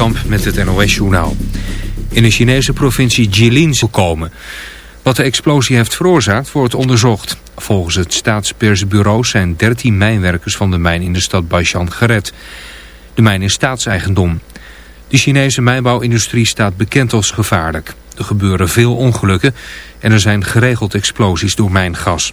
Kamp met het NOS-journaal. In de Chinese provincie Jilin komen. Wat de explosie heeft veroorzaakt wordt onderzocht. Volgens het staatspersbureau zijn 13 mijnwerkers van de mijn in de stad Baishan gered. De mijn is staatseigendom. De Chinese mijnbouwindustrie staat bekend als gevaarlijk. Er gebeuren veel ongelukken en er zijn geregeld explosies door mijngas.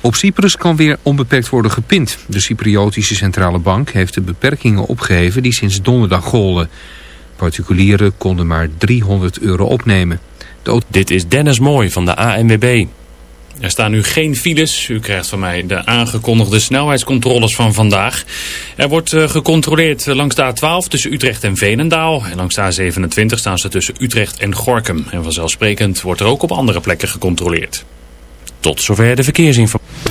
Op Cyprus kan weer onbeperkt worden gepind. De Cypriotische Centrale Bank heeft de beperkingen opgeheven die sinds donderdag golden. Particulieren konden maar 300 euro opnemen. Dit is Dennis Mooi van de ANWB. Er staan nu geen files. U krijgt van mij de aangekondigde snelheidscontroles van vandaag. Er wordt eh, gecontroleerd langs de A12 tussen Utrecht en Veenendaal. En langs de A27 staan ze tussen Utrecht en Gorkum. En vanzelfsprekend wordt er ook op andere plekken gecontroleerd. Tot zover de verkeersinformatie.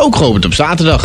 Ook geopend op zaterdag.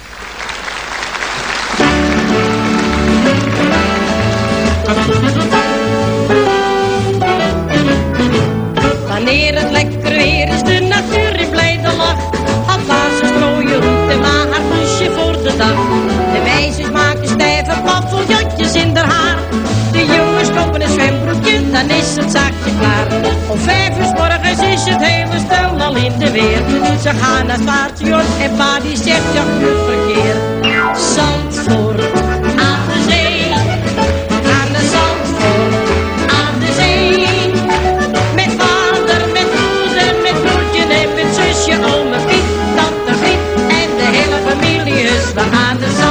Is het zaakje klaar. Om vijf uur morgens is het hele stel al in de weer. Ze gaan naar het station en pa die zegt ja, goed verkeer. Zandvoort aan de zee. Aan de Zandvoort aan de zee. Met vader, met moeder, met broertje en met zusje, ome Piet, tante Griet en de hele familie is we aan de Zandvoort,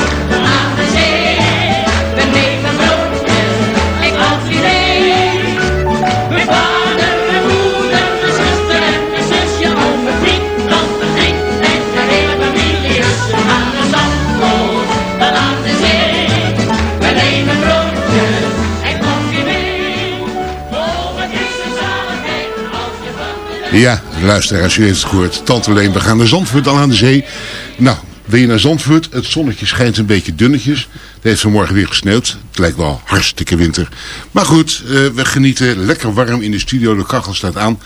Ja, luisteraars, u heeft het gehoord. Tante Leen, we gaan naar Zandvoort, dan aan de zee. Nou, wil je naar Zandvoort? Het zonnetje schijnt een beetje dunnetjes. Het heeft vanmorgen weer gesneeuwd. Het lijkt wel hartstikke winter. Maar goed, eh, we genieten lekker warm in de studio. De kachel staat aan.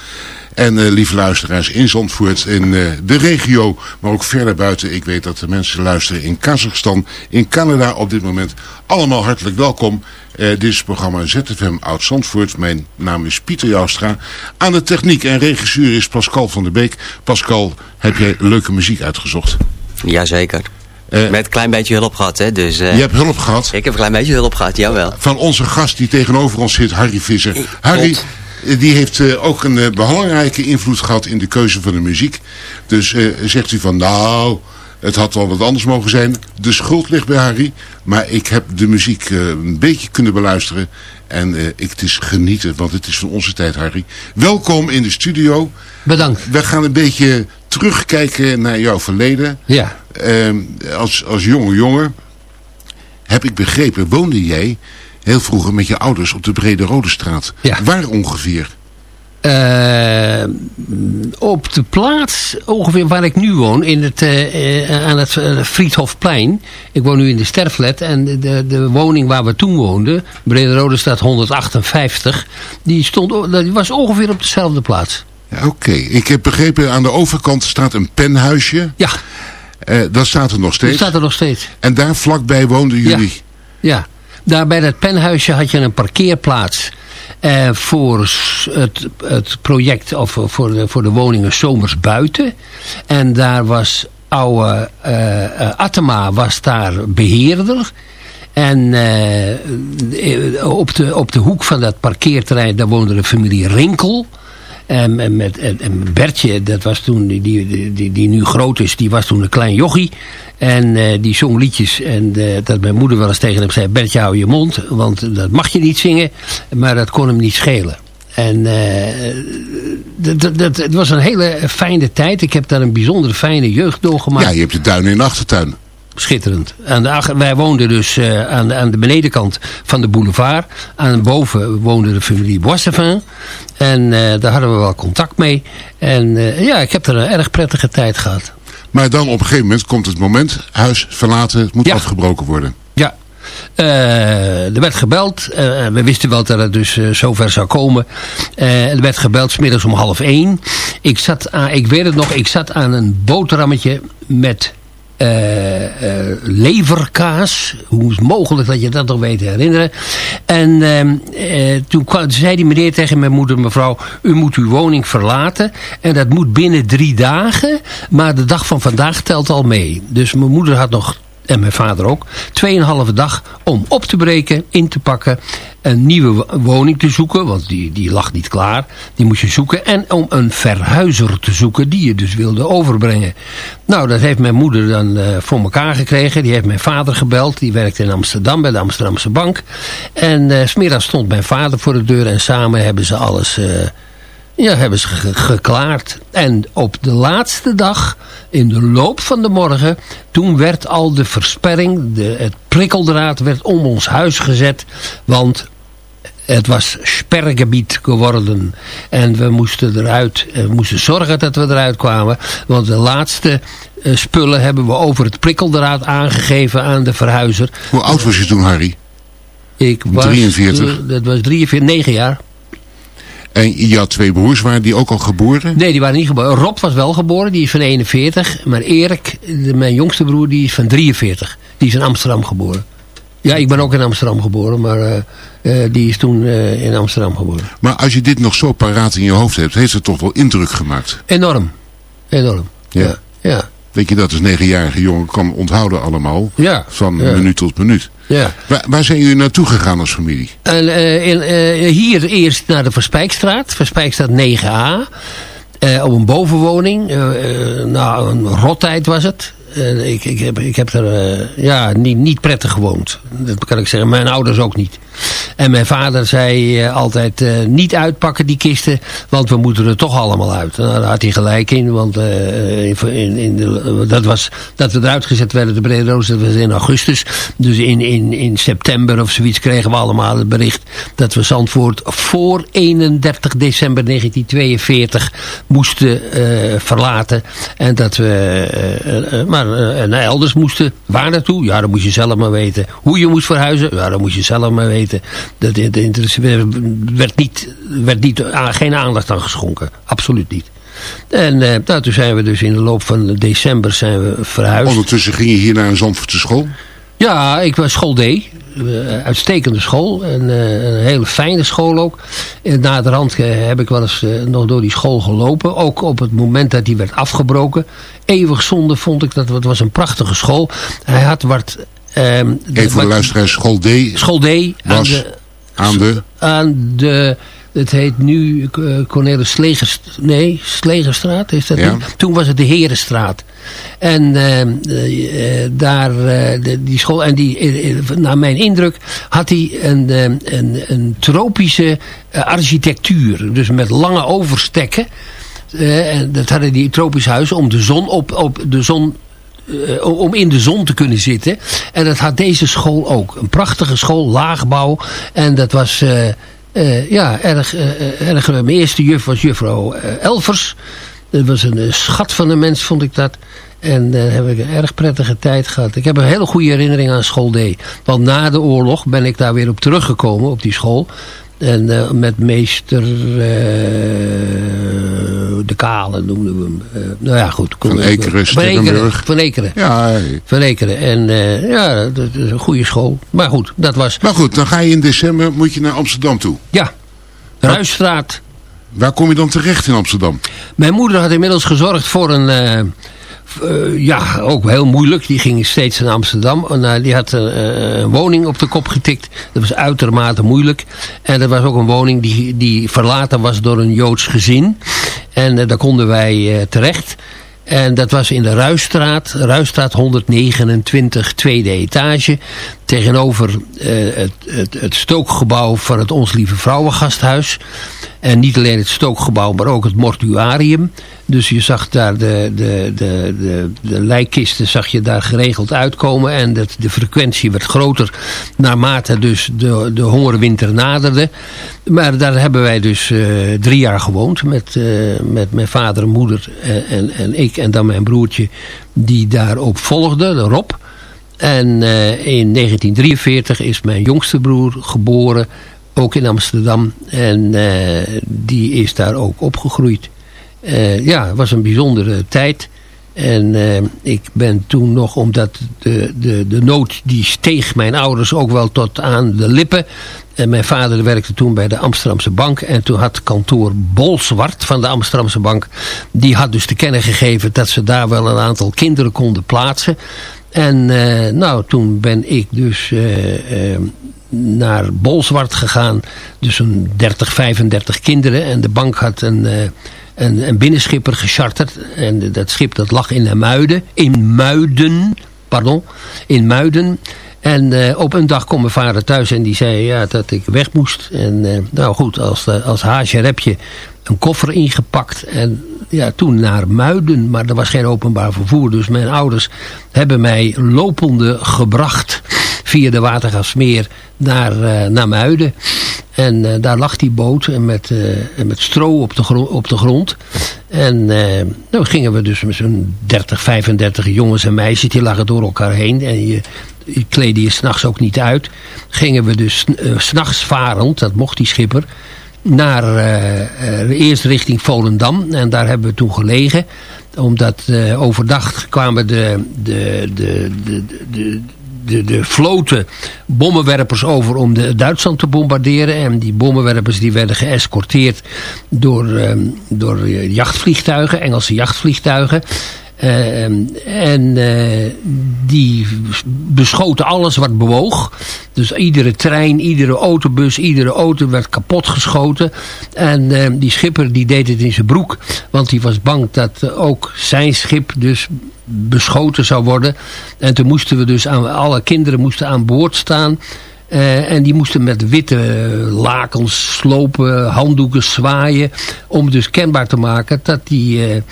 En eh, lieve luisteraars in Zandvoort, in eh, de regio, maar ook verder buiten. Ik weet dat de mensen luisteren in Kazachstan, in Canada op dit moment. Allemaal hartelijk welkom. Eh, dit is het programma ZFM Oud Zandvoort. Mijn naam is Pieter Joustra. Aan de techniek en regisseur is Pascal van der Beek. Pascal, heb jij leuke muziek uitgezocht? Jazeker. Eh, Met een klein beetje hulp gehad, hè. Dus, je hebt hulp gehad Ik heb een klein beetje hulp gehad, jawel. van onze gast die tegenover ons zit, Harry Visser. Harry, die heeft eh, ook een eh, belangrijke invloed gehad in de keuze van de muziek. Dus eh, zegt u van, nou, het had wel wat anders mogen zijn. De schuld ligt bij Harry. Maar ik heb de muziek een beetje kunnen beluisteren. En ik, het is genieten, want het is van onze tijd, Harry. Welkom in de studio. Bedankt. We gaan een beetje terugkijken naar jouw verleden. Ja. Ehm, als, als jonge jongen, heb ik begrepen, woonde jij heel vroeger met je ouders op de Brede Rode Straat. Ja. Waar ongeveer? Eh, op de plaats ongeveer waar ik nu woon, in het, eh, eh, aan het eh, Friedhofplein. Ik woon nu in de Sterflet en de, de, woning waar we toen woonden, Brede Rode Straat 158, die, stond, die was ongeveer op dezelfde plaats. Ja, Oké, ik heb begrepen aan de overkant staat een penhuisje. Ja, dat staat er nog steeds. staat er nog steeds. En daar vlakbij woonden jullie. Ja, daar bij dat penhuisje had je een parkeerplaats eh, voor het, het project of voor de, voor de woningen zomers buiten. En daar was oude eh eh, Atema was daar beheerder. En eh, op, de, op de hoek van dat parkeerterrein, daar woonde de familie Rinkel. En, en met, en, en Bertje, dat was toen, die, die, die, die nu groot is, die was toen een klein jochie. En eh, die zong liedjes. En eh, dat mijn moeder wel eens tegen hem zei, Bertje hou je mond, want dat mag je niet zingen. Maar dat kon hem niet schelen. En eh, dat, dat, dat- het was een hele fijne tijd. Ik heb daar een bijzonder fijne jeugd doorgemaakt Ja, je hebt de duinen in de achtertuin. schitterend. Aan de, wij woonden dus aan, de, aan de benedenkant van de boulevard. Aan boven woonde de familie Boissevin. En eh, daar hadden we wel contact mee. En eh, ja, ik heb er een erg prettige tijd gehad. Maar dan op een gegeven moment komt het moment, huis verlaten, het moet Ja. afgebroken worden. Ja. Eh, er werd gebeld. We wisten wel dat het dus eh, zover zou komen. Er werd gebeld smiddags om half één. Ik, zat aan, ik weet het nog, ik zat aan een boterhammetje met eh, eh, leverkaas. Hoe is het mogelijk dat je dat nog weet te herinneren? En ehm, eh, toen zei die meneer tegen mijn moeder, mevrouw, u moet uw woning verlaten. En dat moet binnen drie dagen. Maar de dag van vandaag telt al mee. Dus mijn moeder had nog en mijn vader ook, tweeënhalve dag om op te breken, in te pakken, een nieuwe wo- woning te zoeken, want die, die lag niet klaar, die moest je zoeken, en om een verhuizer te zoeken die je dus wilde overbrengen. Nou, dat heeft mijn moeder dan eh, voor elkaar gekregen, die heeft mijn vader gebeld, die werkte in Amsterdam bij de Amsterdamse bank, en 's smiddags stond mijn vader voor de deur en samen hebben ze alles... eh, ja, hebben ze ge- geklaard. En op de laatste dag, in de loop van de morgen... toen werd al de versperring, de, het prikkeldraad werd om ons huis gezet. Want het was spergebied geworden. En we moesten eruit, eh, we moesten zorgen dat we eruit kwamen. Want de laatste eh, spullen hebben we over het prikkeldraad aangegeven aan de verhuizer. Hoe oud was je toen, Harry? Ik was, 43. eh, dat was 43, 9 jaar. En je had twee broers, waren die ook al geboren? Nee, die waren niet geboren. Rob was wel geboren, die is van 41. Maar Erik, mijn jongste broer, die is van 43. Die is in Amsterdam geboren. Ja, ik ben ook in Amsterdam geboren, maar eh, eh, die is toen eh, in Amsterdam geboren. Maar als je dit nog zo paraat in je hoofd hebt, heeft het toch wel indruk gemaakt? Enorm. Enorm. Ja. Ja. Ja. Dat je dat als negenjarige jongen kan onthouden allemaal. Ja, Van ja. minuut tot minuut. Ja. Waar, waar zijn jullie naartoe gegaan als familie? En, eh, in, eh, hier eerst naar de Verspijkstraat, Verspijkstraat 9a. eh, op een bovenwoning. Eh, eh, nou, een rottijd was het. Ik, ik, heb, ik heb er eh, ja, niet, niet prettig gewoond. Dat kan ik zeggen. Mijn ouders ook niet. En mijn vader zei eh, altijd eh, niet uitpakken die kisten. Want we moeten er toch allemaal uit. Nou, daar had hij gelijk in. Want eh, in, in, dat, was, dat we eruit gezet werden. De Brede Roos dat was in augustus. Dus in, in, in september of zoiets kregen we allemaal het bericht. Dat we Zandvoort voor 31 december 1942 moesten verlaten. En dat we maar, naar elders moesten. Waar naartoe? Ja, dat moest je zelf maar weten. Hoe je moest verhuizen? Ja, dat moest je zelf maar weten. Dat, dat, dat werd, niet, werd niet, ah, geen aandacht aan geschonken. Absoluut niet. En eh, nou, toen zijn we dus in de loop van december zijn we verhuisd. Ondertussen ging je hier naar een Zandvoortse school? Ja, ik was school D. Eh, uitstekende school. En, eh, een hele fijne school ook. En naderhand eh, heb ik wel eens eh, nog door die school gelopen. Ook op het moment dat die werd afgebroken. Eeuwig zonde vond ik dat. Het was een prachtige school. Hij had wat... ehm, Even voor de luisteraars, school D School D. Aan was de, aan de... aan de... Het heet nu eh, Cornelis Slegers... Nee, Slegerstraat is dat Ja. Toen was het de Herenstraat. En eh, eh, daar, eh, de- die school... En die, naar mijn indruk had hij een, eh, een, een tropische architectuur. Dus met lange overstekken. En dat hadden die tropische huizen om de zon op, op de zon eh, om in de zon te kunnen zitten. En dat had deze school ook. Een prachtige school, laagbouw. En dat was eh, eh, ja, erg, erg... Mijn eerste juf was juffrouw Elvers. Dat was een schat van een mens, vond ik dat. En daar heb ik een erg prettige tijd gehad. Ik heb een hele goede herinnering aan school D. Want na de oorlog ben ik daar weer op teruggekomen, op die school. En eh, met meester eh, De Kale noemden we hem. Eh, nou ja, goed. Van Ekeren, Van Ekeren. Van Ekeren. Ja, Van Ekeren. En ja, dat is een goede school. Maar goed, dat was... maar goed, dan ga je in december moet je naar Amsterdam toe. Ja, Ruisstraat. Waar kom je dan terecht in Amsterdam? Mijn moeder had inmiddels gezorgd voor een... eh, ja, ook heel moeilijk. Die ging steeds naar Amsterdam. En, eh, die had eh, een woning op de kop getikt. Dat was uitermate moeilijk. En er was ook een woning die, die verlaten was door een Joods gezin. En daar konden wij terecht. En dat was in de Ruisstraat, Ruisstraat 129, tweede etage. Tegenover eh, het, het, het stookgebouw van het Ons Lieve Vrouwengasthuis. En niet alleen het stookgebouw, maar ook het mortuarium. Dus je zag daar de, de, de, de, de lijkkisten zag je daar geregeld uitkomen. En dat, de frequentie werd groter naarmate dus de, de hongerwinter naderde. Maar daar hebben wij dus eh, drie jaar gewoond. Met, eh, met mijn vader en moeder en, en, ik en dan mijn broertje die daarop volgde, de Rob. En eh, in 1943 is mijn jongste broer geboren, ook in Amsterdam. En eh, die is daar ook opgegroeid. Eh, ja, het was een bijzondere tijd. En ik ben toen nog, omdat de, de, de nood die steeg mijn ouders ook wel tot aan de lippen. En mijn vader werkte toen bij de Amsterdamse Bank. En toen had kantoor Bolsward van de Amsterdamse Bank. Die had dus te kennen gegeven dat ze daar wel een aantal kinderen konden plaatsen. En eh, nou, toen ben ik dus eh, eh, naar Bolsward gegaan. Dus een 30, 35 kinderen. En de bank had een, een, een binnenschipper gecharterd. En dat schip dat lag in Muiden. In Muiden, pardon. In Muiden. En op een dag kwam mijn vader thuis en die zei ja, dat ik weg moest. En nou goed, als, als haasje heb je een koffer ingepakt. En ja, toen naar Muiden, maar er was geen openbaar vervoer. Dus mijn ouders hebben mij lopende gebracht via de Watergasmeer naar, eh, naar Muiden. En eh, daar lag die boot met, en met stro op de, gro- op de grond. En nou gingen we dus met zo'n 30, 35 jongens en meisjes, die lagen door elkaar heen. En je, je kleedde je s'nachts ook niet uit. Gingen we dus s s'nachts varend, dat mocht die schipper, naar eh, eh, eerst richting Volendam. En daar hebben we toen gelegen. Omdat eh, overdag kwamen de, de, de, de, de, de, de vloten bommenwerpers over om de Duitsland te bombarderen. En die bommenwerpers die werden geëscorteerd door, ehm, door jachtvliegtuigen, Engelse jachtvliegtuigen. Eh, en eh, die beschoten alles wat bewoog. Dus iedere trein, iedere autobus, iedere auto werd kapot geschoten. En eh, die schipper die deed het in zijn broek. Want die was bang dat ook zijn schip dus beschoten zou worden. En toen moesten we dus aan, alle kinderen moesten aan boord staan. En die moesten met witte lakens slopen, handdoeken zwaaien. Om dus kenbaar te maken dat, die,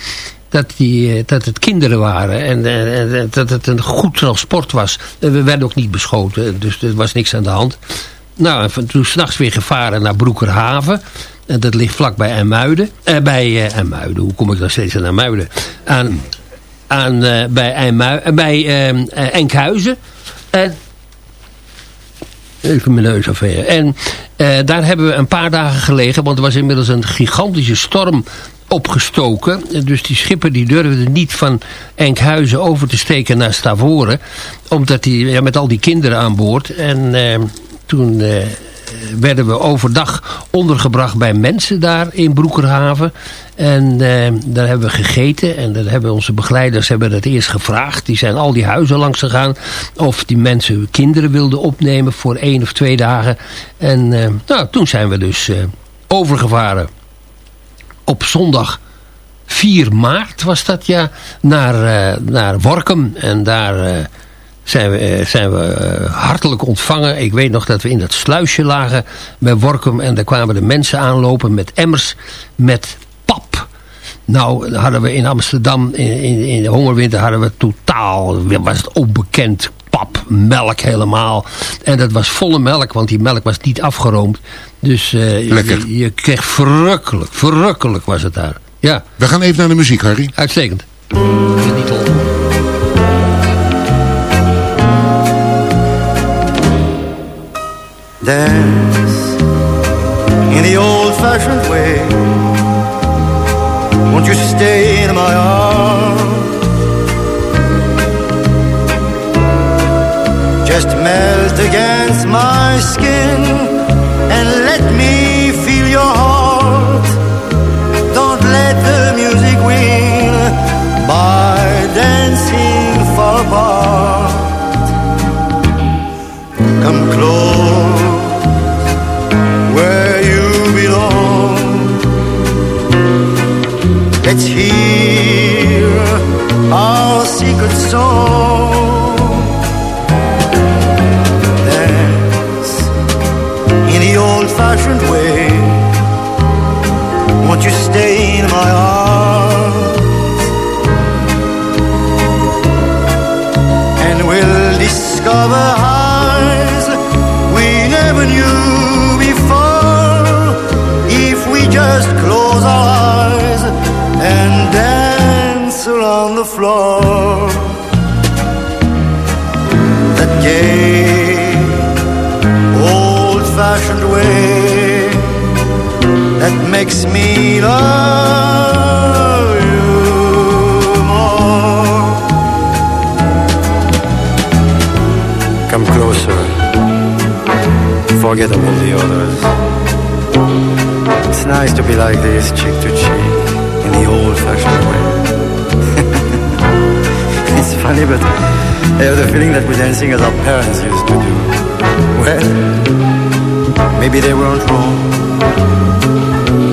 dat, die, uh, dat het kinderen waren. En, en, dat het een goed transport was. En we werden ook niet beschoten, dus er was niks aan de hand. Nou, en toen s'nachts weer gevaren naar Broekerhaven. En dat ligt vlak bij Emuiden. bij Emuiden, hoe kom ik dan steeds aan Emuiden? Aan, aan, bij, Emuiden, bij Enkhuizen. En Even mijn neus afvegen. En daar hebben we een paar dagen gelegen. Want er was inmiddels een gigantische storm opgestoken. Dus die schipper die durfde niet van Enkhuizen over te steken naar Stavoren. Omdat hij ja, met al die kinderen aan boord. En uh, toen uh, werden we overdag ondergebracht bij mensen daar in Broekerhaven. En uh, daar hebben we gegeten. En daar hebben onze begeleiders hebben dat eerst gevraagd. Die zijn al die huizen langs gegaan. Of die mensen kinderen wilden opnemen voor één of twee dagen. En uh, nou, toen zijn we dus overgevaren. Op zondag 4 maart was dat ja. Naar, naar Workum. En daar zijn we, zijn we hartelijk ontvangen. Ik weet nog dat we in dat sluisje lagen bij Workum. En daar kwamen de mensen aanlopen met emmers met pap. Nou, hadden we in Amsterdam, in, in, in de hongerwinter hadden we totaal, was het onbekend pap, melk helemaal. En dat was volle melk, want die melk was niet afgeroomd. Dus uh, je, je, kreeg verrukkelijk, verrukkelijk was het daar. Ja. We gaan even naar de muziek, Harry. Uitstekend. Dance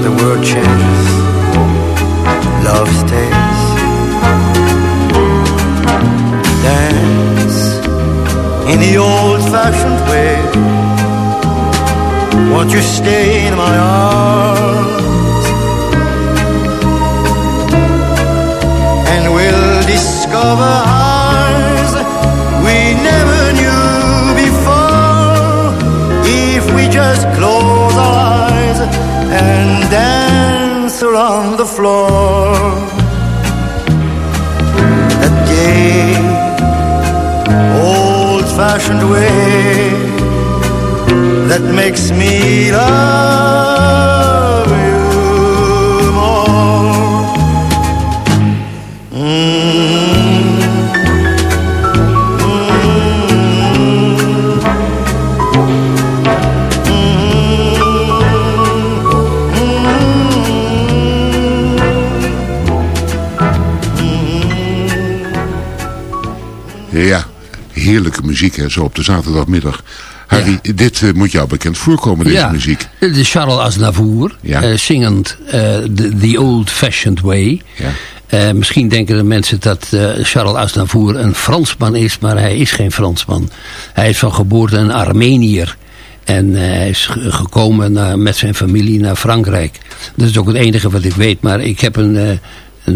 The world changes, love stays. Dance in the old-fashioned way. Won't you stay in my arms? And we'll discover highs we never knew before if we just close dance around the floor. That gay, old-fashioned way that makes me love heerlijke muziek hè, zo op de zaterdagmiddag. Harry, dit eh, moet jou bekend voorkomen, deze ja, muziek. Is Charles Aznavour, Ja. eh, zingend eh, the, the Old Fashioned Way. Ja. Misschien denken de mensen dat Charles Aznavour een Fransman is, maar hij is geen Fransman. Hij is van geboorte een Armenier. En hij is ge- gekomen naar- met zijn familie naar Frankrijk. Dat is ook het enige wat ik weet. Maar ik heb een, een,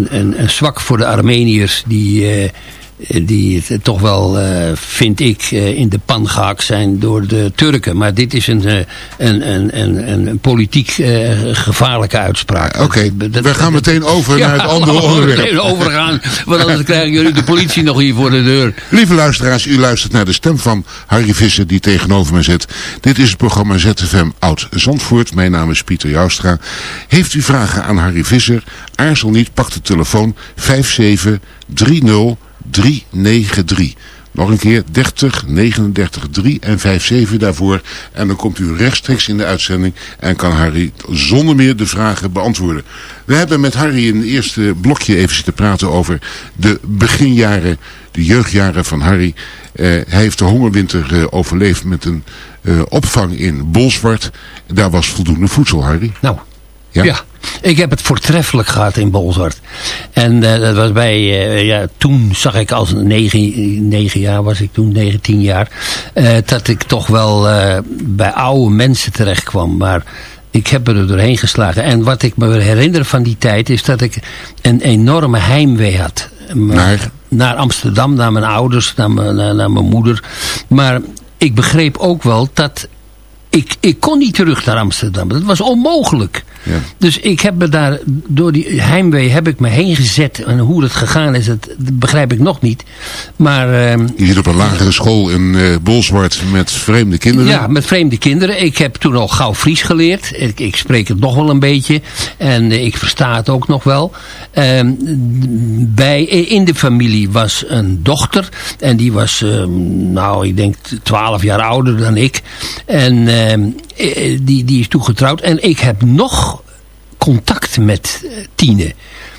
een, een zwak voor de Armeniërs die, die het toch wel, eh, vind ik, eh, in de pan gehakt zijn door de Turken. Maar dit is een, eh, een, een, een, een, politiek gevaarlijke uitspraak. Oké, we gaan meteen over naar het andere onderwerp. meteen overgaan, want anders krijgen jullie de politie nog hier voor de deur. Lieve luisteraars, u luistert naar de stem van Harry Visser die tegenover mij zit. Dit is het programma ZFM Oud Zandvoort. Mijn naam is Pieter Joustra. Heeft u vragen aan Harry Visser? Aarzel niet, pak de telefoon 5730393. Nog een keer 30 39 3 en 57 daarvoor. En dan komt u rechtstreeks in de uitzending en kan Harry zonder meer de vragen beantwoorden. We hebben met Harry in het eerste blokje even zitten praten over de beginjaren, de jeugdjaren van Harry. Eh, hij heeft de hongerwinter eh, overleefd met een eh, opvang in Bolsward. Daar was voldoende voedsel, Harry. Nou, Ja. ja. Ik heb het voortreffelijk gehad in Bolzwart. En eh, dat was bij, eh, ja, toen zag ik als negen, negen jaar was ik toen, 19 jaar, eh, dat ik toch wel bij oude mensen terecht kwam. Maar ik heb er doorheen geslagen. En wat ik me herinner van die tijd is dat ik een enorme heimwee had. Naar? naar Amsterdam, naar mijn ouders, naar mijn, naar, naar mijn moeder. Maar ik begreep ook wel dat ik, ik kon niet terug naar Amsterdam. Dat was onmogelijk. Ja. Dus ik heb me daar, door die heimwee heb ik me heen gezet. En hoe dat gegaan is, dat, begrijp ik nog niet. Maar ehm, Je zit op een lagere school in eh Bolsward met vreemde kinderen. ja, met vreemde kinderen. Ik heb toen al gauw Fries geleerd. Ik, ik spreek het nog wel een beetje. En eh, ik versta het ook nog wel. Ehm, bij, in de familie was een dochter. En die was, ehm, nou, ik denk 12 jaar ouder dan ik. En ehm, eh, die, die is toegetrouwd. En ik heb nog contact met eh, Tine.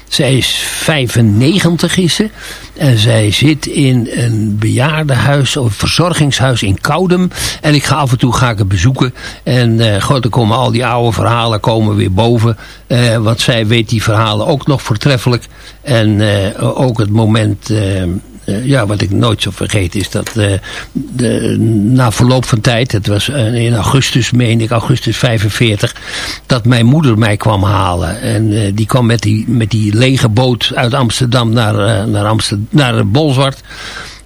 Zij is 95 is ze. En zij zit in een bejaardenhuis of verzorgingshuis in Koudem. En ik ga af en toe ga ik het bezoeken. En eh god, komen al die oude verhalen komen weer boven. Eh, want zij weet die verhalen ook nog voortreffelijk. En eh, ook het moment... eh, ja, wat ik nooit zo vergeet is dat eh, de, na verloop van tijd, het was eh, in augustus, meen ik, augustus 45, dat mijn moeder mij kwam halen. En die kwam met die, met die lege boot uit Amsterdam naar, naar, Amsterdam, naar Bolzwart.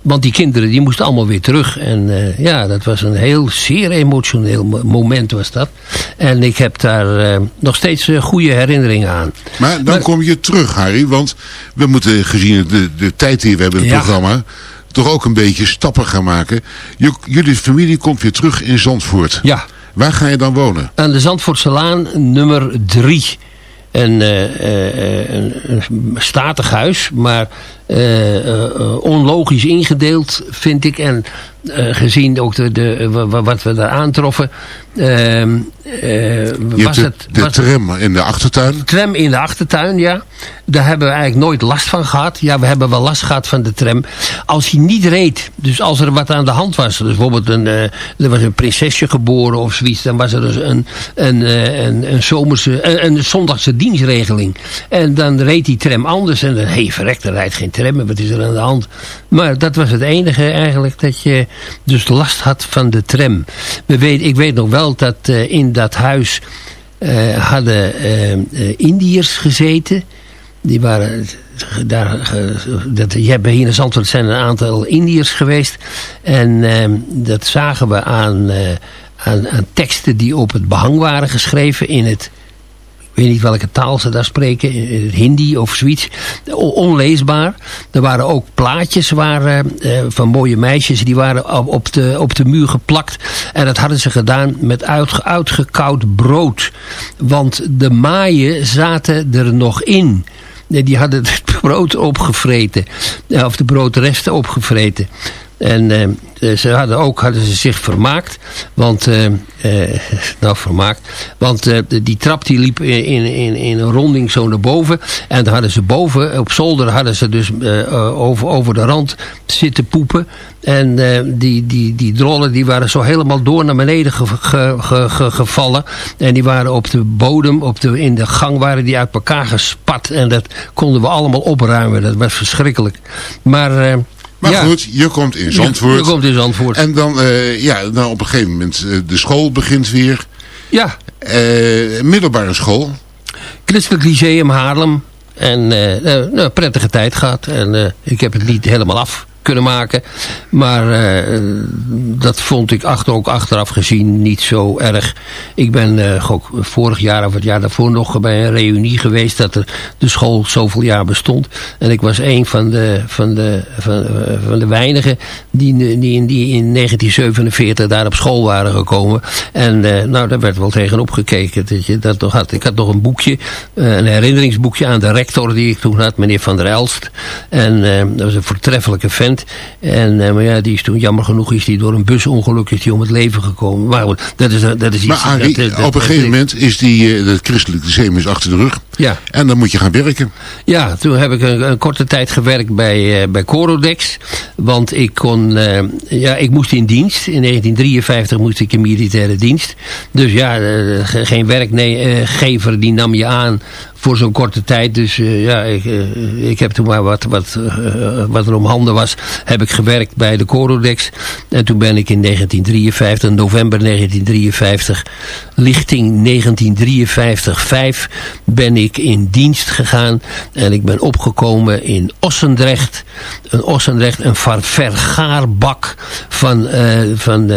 Want die kinderen die moesten allemaal weer terug. En eh, ja, dat was een heel zeer emotioneel mo- moment was dat. En ik heb daar eh, nog steeds eh, goede herinneringen aan. Maar dan kom je terug, Harry, want we moeten gezien de, de tijd die we hebben in het Ja. programma, toch ook een beetje stappen gaan maken. Jullie familie komt weer terug in Zandvoort. Ja. Waar ga je dan wonen? Aan de Zandvoortselaan nummer 3. Een, een, een statig huis, maar eh, eh, eh, onlogisch ingedeeld, vind ik. En gezien ook de, de, wa- wa- wat we daar aantroffen, ehm, eh, was de, het... de was- tram in de achtertuin. tram in de achtertuin, ja. Daar hebben we eigenlijk nooit last van gehad. Ja, we hebben wel last gehad van de tram. Als hij niet reed, dus als er wat aan de hand was. Dus bijvoorbeeld een, er was een prinsesje geboren of zoiets. Dan was er dus een, een, een, een zomerse, een, een zondagse dienstregeling. En dan reed die tram anders. En dan, hé hey, verrek, er rijdt geen tram. Wat is er aan de hand? Maar dat was het enige eigenlijk dat je dus last had van de tram. We weet, ik weet nog wel dat eh, in dat huis eh, hadden eh, Indiërs gezeten. Die waren daar, dat, je hebt hier in Zandvoort zijn een aantal Indiërs geweest. En eh, dat zagen we aan, aan, aan teksten die op het behang waren geschreven in het weet niet welke taal ze daar spreken, het Hindi of zoiets. Onleesbaar. Er waren ook plaatjes waar, eh, eh, van mooie meisjes, die waren op, de, op de muur geplakt. En dat hadden ze gedaan met uit, uitgekoud brood. Want de maaien zaten er nog in. Die hadden het brood opgevreten. Of de broodresten opgevreten. En eh, ze hadden ook hadden ze zich vermaakt. Want, eh, eh, nou vermaakt. Want die trap die liep in, in, in een ronding zo naar boven. En dan hadden ze boven, op zolder hadden ze dus over, over de rand zitten poepen. En die, die, die drollen die waren zo helemaal door naar beneden ge, ge, ge, gevallen. En die waren op de bodem, op de, in de gang waren die uit elkaar gespat. En dat konden we allemaal opruimen. Dat was verschrikkelijk. Maar... Maar goed, je komt in Zandvoort. Je, komt in Zandvoort. En dan, uh, ja, dan op een gegeven moment, uh, de school begint weer. Ja. Uh, middelbare school. Christelijk Lyceum Haarlem. En nou, prettige tijd gehad. En ik heb het niet helemaal af kunnen maken. Maar uh, dat vond ik achter, ook achteraf gezien niet zo erg. Ik ben ook vorig jaar of het jaar daarvoor nog bij een reunie geweest dat er de school zoveel jaar bestond. En ik was een van de, van de, van, uh, van de weinigen die, die, die in 1947 daar op school waren gekomen. En nou, daar werd wel tegenop gekeken. Dat je dat nog had. Ik had nog een boekje, een herinneringsboekje aan de rector die ik toen had, meneer Van der Elst. En dat was een voortreffelijke vent. En, uh, maar ja, die is toen, jammer genoeg, is die door een busongeluk is die om het leven gekomen. Maar dat is, dat is iets... Maar Arie, dat, dat, op een gegeven moment is die, het christelijke museum is achter de rug. Ja. En dan moet je gaan werken. Ja, toen heb ik een, een korte tijd gewerkt bij, bij Corodex. Want ik kon, ja, ik moest in dienst. In 1953 moest ik in militaire dienst. Dus ja, geen werkgever die nam je aan voor zo'n korte tijd. Dus uh, ja, ik, uh, ik heb toen maar wat, wat, uh, wat er om handen was, heb ik gewerkt bij de Corodex. En toen ben ik in 1953, november 1953, lichting 1953-5, ben ik in dienst gegaan. En ik ben opgekomen in Ossendrecht. Een Ossendrecht, een vergaarbak van, van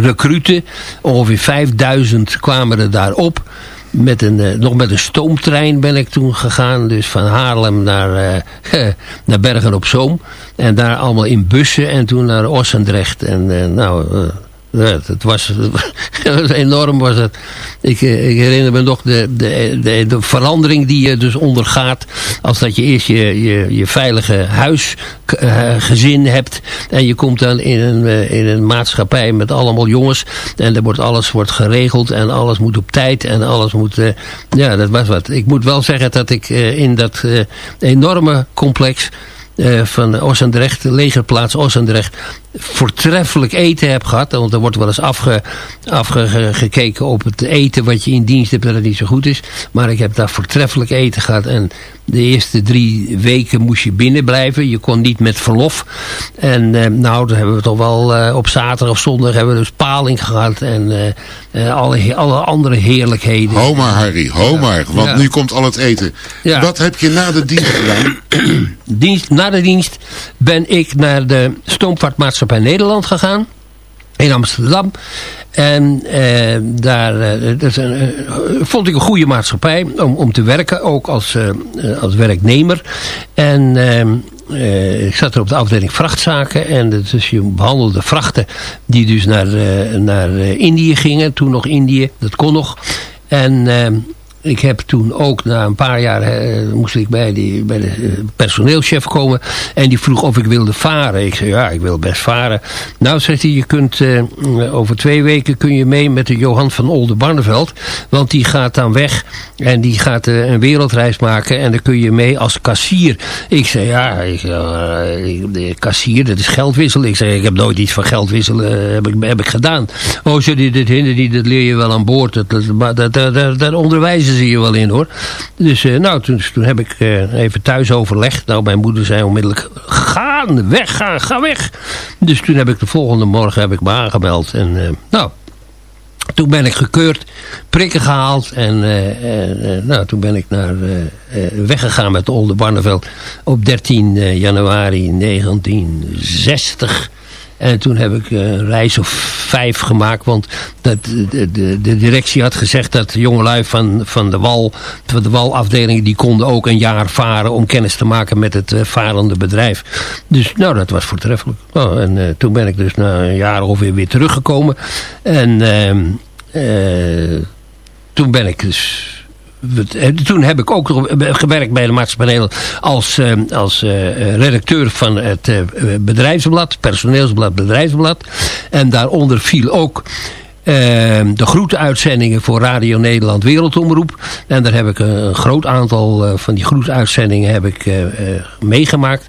recruten. Ongeveer 5000 kwamen er daar op met een, uh, nog met een stoomtrein ben ik toen gegaan. Dus van Haarlem naar, uh, naar Bergen op Zoom. En daar allemaal in bussen. En toen naar Ossendrecht. En uh, nou... Ja, het was, enorm. Was het. Ik, ik herinner me nog de, de, de, de, verandering die je dus ondergaat. Als dat je eerst je, je, je veilige huisgezin uh, hebt. En je komt dan in een, in een maatschappij met allemaal jongens. En er wordt alles wordt geregeld. En alles moet op tijd. En alles moet... Ja, dat was wat. Ik moet wel zeggen dat ik in dat enorme complex... Uh, van Ossendrecht, legerplaats Ossendrecht, voortreffelijk eten heb gehad. Want er wordt wel eens afge, afgekeken op het eten wat je in dienst hebt dat het niet zo goed is. Maar ik heb daar voortreffelijk eten gehad. En de eerste drie weken moest je binnen blijven. Je kon niet met verlof. En eh, nou, dan hebben we toch wel uh, op zaterdag of zondag hebben we dus paling gehad. En uh, alle, alle andere heerlijkheden. Ho maar Harry, ho maar. Want ja. nu komt al het eten. Ja. Wat heb je na de dienst gedaan? dienst, na de dienst ben ik naar de stoomvaartmaatschappij Nederland gegaan. In Amsterdam. En eh, daar eh, dat vond ik een goede maatschappij om, om te werken. Ook als, als werknemer. En ik zat er op de afdeling vrachtzaken. En dus je behandelde vrachten die dus naar, naar Indië gingen. Toen nog Indië, dat kon nog. En ik heb toen ook na een paar jaar hè, moest ik bij, die, bij de uh, personeelschef komen. En die vroeg of ik wilde varen. Ik zei ja, ik wil best varen. Nou zegt hij, je kunt uh, over twee weken kun je mee met de Johan van Oldenbarneveld. Want die gaat dan weg. En die gaat een wereldreis maken. En dan kun je mee als kassier. Ik zei ja, ik, kassier dat is geldwisselen. Ik zei ik heb nooit iets van geldwisselen heb ik, heb ik gedaan. Oh, zei die, dit, dit, dat leer je wel aan boord. Dat, dat, dat, dat, dat ze je wel in hoor. Dus uh, nou, toen, toen heb ik uh, even thuis overlegd. Nou, mijn moeder zei onmiddellijk, gaan, weggaan, ga weg. Dus toen heb ik de volgende morgen heb ik me aangemeld. En uh, nou, toen ben ik gekeurd, prikken gehaald. En nou, toen ben ik naar, weggegaan met de Olde Barneveld op 13 januari 1960. En toen heb ik een reis of vijf gemaakt. Want dat, de, de, de directie had gezegd dat jongelui van, van de wal, van de walafdeling, die konden ook een jaar varen om kennis te maken met het uh, varende bedrijf. Dus nou, dat was voortreffelijk. Oh, en uh, toen ben ik dus na een jaar ongeveer weer teruggekomen. En uh, toen ben ik dus eh, toen heb ik ook gewerkt bij de maatschappij als, eh, als eh, redacteur van het eh, bedrijfsblad, personeelsblad bedrijfsblad. En daaronder viel ook eh, de groeteuitzendingen voor Radio Nederland Wereldomroep. En daar heb ik een, groot aantal eh, van die groetuitzendingen heb ik eh, eh, meegemaakt.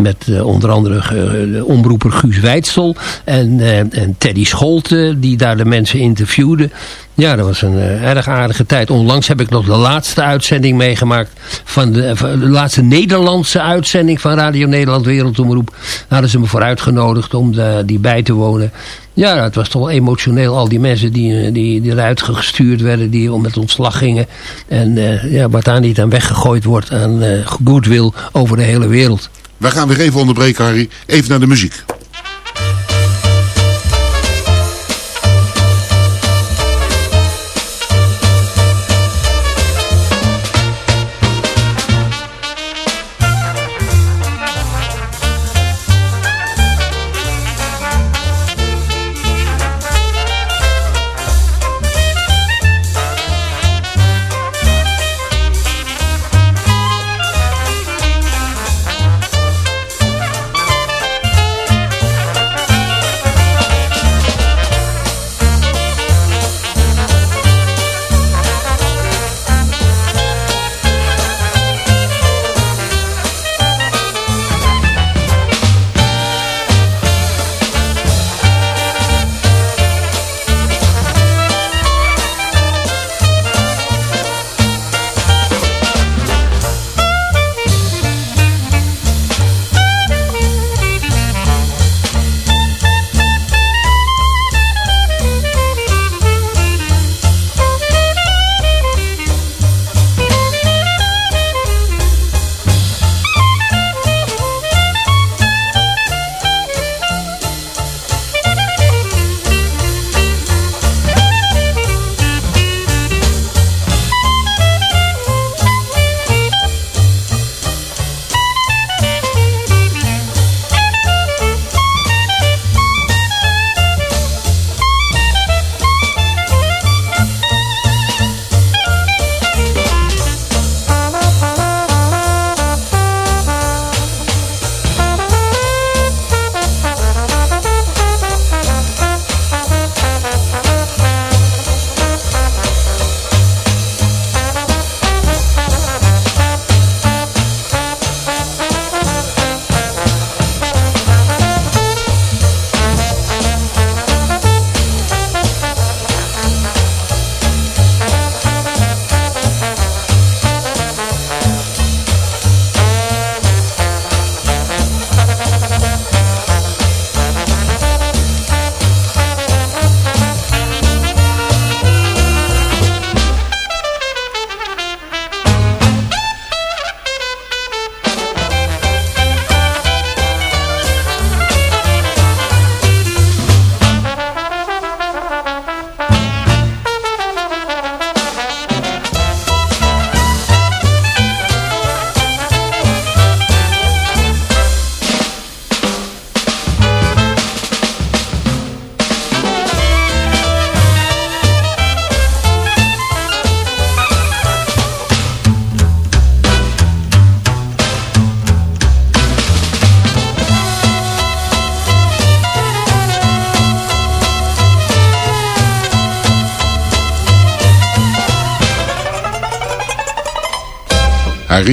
Met eh, onder andere eh, de omroeper Guus Weidsel en, eh, en Teddy Scholte die daar de mensen interviewde. Ja, dat was een erg aardige tijd. Onlangs heb ik nog de laatste uitzending meegemaakt van de, laatste Nederlandse uitzending van Radio Nederland Wereldomroep. Daar hadden ze me voor uitgenodigd om de- die bij te wonen. Ja, het was toch emotioneel. Al die mensen die, die, die eruit gestuurd werden, die om met ontslag gingen. En ja, wat daar niet aan weggegooid wordt aan eh goodwill over de hele wereld. Wij gaan weer even onderbreken, Harry. Even naar de muziek.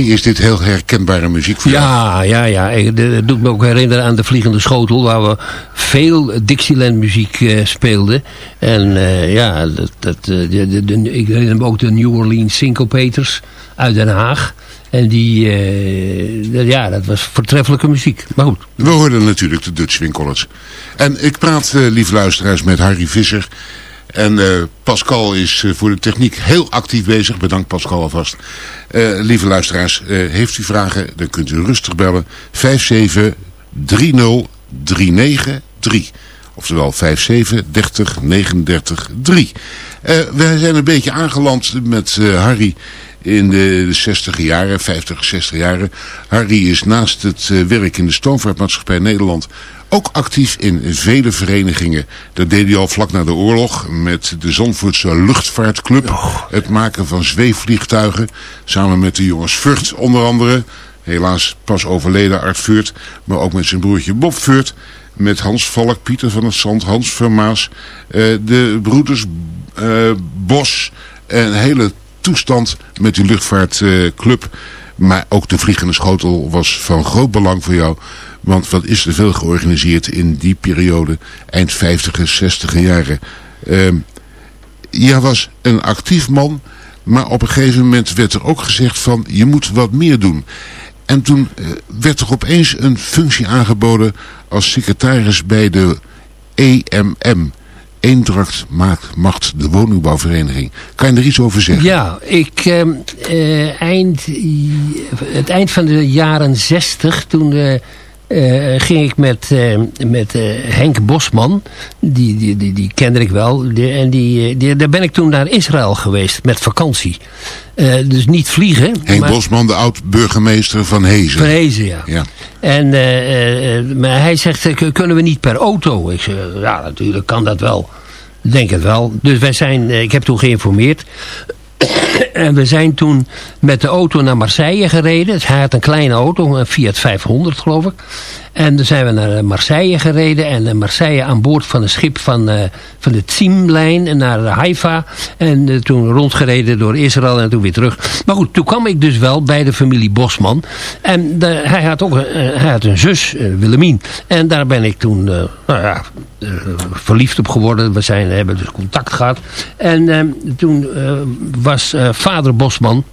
Is dit heel herkenbare muziek voor jou? Ja, ja, ja. Ik- de- Het doet me ook herinneren aan de Vliegende Schotel, waar we veel Dixieland muziek eh, speelden. En eh, ja, dat, dat, eh, de, de, de- ik herinner me ook de New Orleans Syncopators uit Den Haag. En die, ja, dat was voortreffelijke muziek. Maar goed. We hoorden natuurlijk de Dutch College. En ik praat, lieve luisteraars, met Harry Visser. En eh, Pascal is eh, voor de techniek heel actief bezig. Bedankt Pascal alvast. Eh, lieve luisteraars, heeft u vragen, dan kunt u rustig bellen. 5730393. Oftewel 57 30 39 3. Eh, we zijn een beetje aangeland met Harry in de, de 60 jaren, 50, 60 jaren. Harry is naast het werk in de Stoomvaartmaatschappij Nederland Ook actief in vele verenigingen. Dat deed hij al vlak na de oorlog met de Zandvoortse Luchtvaartclub. Het maken van zweefvliegtuigen. Samen met de jongens Vught onder andere. Helaas pas overleden Art Vught. Maar ook met zijn broertje Bob Vught. Met Hans Valk, Pieter van het Zand, Hans Vermaas. eh, de broeders eh, Bos. Een hele toestand met die luchtvaartclub. maar ook de Vliegende Schotel was van groot belang voor jou. Want wat is er veel georganiseerd in die periode, eind 50 60 jaren. Ehm, jij was een actief man, maar op een gegeven moment werd er ook gezegd van je moet wat meer doen. En toen eh, werd er opeens een functie aangeboden als secretaris bij de EMM. Eendracht maakt macht de woningbouwvereniging. Kan je er iets over zeggen? Ja, ik, ehm, eh, eind, het eind van de jaren zestig, toen eh, eh, ging ik met, eh, met eh, Henk Bosman, die, die, die, die kende ik wel, die, en die, die, daar ben ik toen naar Israël geweest met vakantie. Dus niet vliegen. Henk maar- Bosman, de oud-burgemeester van Hezen. Van Hezen, ja. Ja. En, maar hij zegt, kunnen we niet per auto? Ik zeg, ja, natuurlijk kan dat wel. Ik Denk het wel. Dus wij zijn, ik heb toen geïnformeerd. en we zijn toen met de auto naar Marseille gereden. Hij had een kleine auto, een Fiat 500 geloof ik. En dan zijn we naar eh, Marseille gereden. En in Marseille aan boord van een schip van, eh, van de Tzim-lijn naar Haifa. En eh, toen rondgereden door Israël en toen weer terug. Maar goed, toen kwam ik dus wel bij de familie Bosman. En de- hij, had ook een, eh, hij had een zus, eh, Willemien. En daar ben ik toen eh, nou ja, eh, verliefd op geworden. We zijn, hebben dus contact gehad. En eh, toen eh, was eh, vader Bosman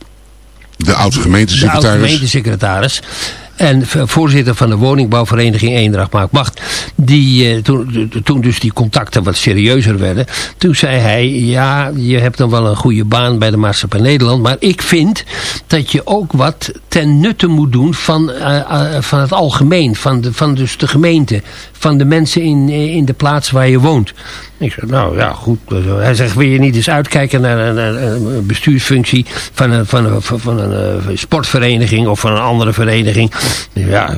De de oud-gemeentesecretaris. En voorzitter van de woningbouwvereniging Eendracht Maakt Macht. Die, eh, toen, toen dus die contacten wat serieuzer werden. Toen zei hij, ja, je hebt dan wel een goede baan bij de Maatschappij Nederland. Maar ik vind dat je ook wat ten nutte moet doen van, eh, eh, van het algemeen. Van, de, van dus de gemeente. Van de mensen in, in de plaats waar je woont. Ik zei, nou ja, goed. Hij zegt, wil je niet eens uitkijken naar een, een- bestuursfunctie van een, van een, van een eh, sportvereniging of van een andere vereniging? Ja,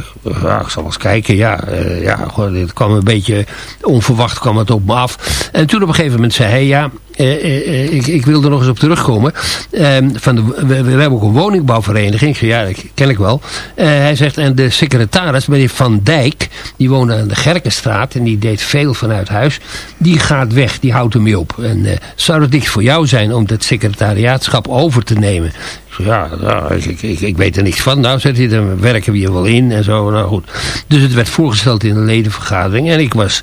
ik zal eens kijken. Ja, eh, ja dit kwam een beetje onverwacht kwam het op me af. En toen op een gegeven moment zei hij, ja, eh, eh, eh, ik, ik wil er nog eens op terugkomen. Ehm, van de, we, hebben ook een woningbouwvereniging. Ja, dat ken ik wel. Hij zegt, en de secretaris, meneer Van Dijk, die woonde aan de Gerkenstraat en die deed veel vanuit huis. Die gaat weg, die houdt ermee op. En zou het niks voor jou zijn om dat secretariaatschap over te nemen? Ja, nou, ik, ik, ik, weet er niks van. Nou, hij, dan werken we hier wel in en zo. Nou goed. Dus het werd voorgesteld in een ledenvergadering. En ik was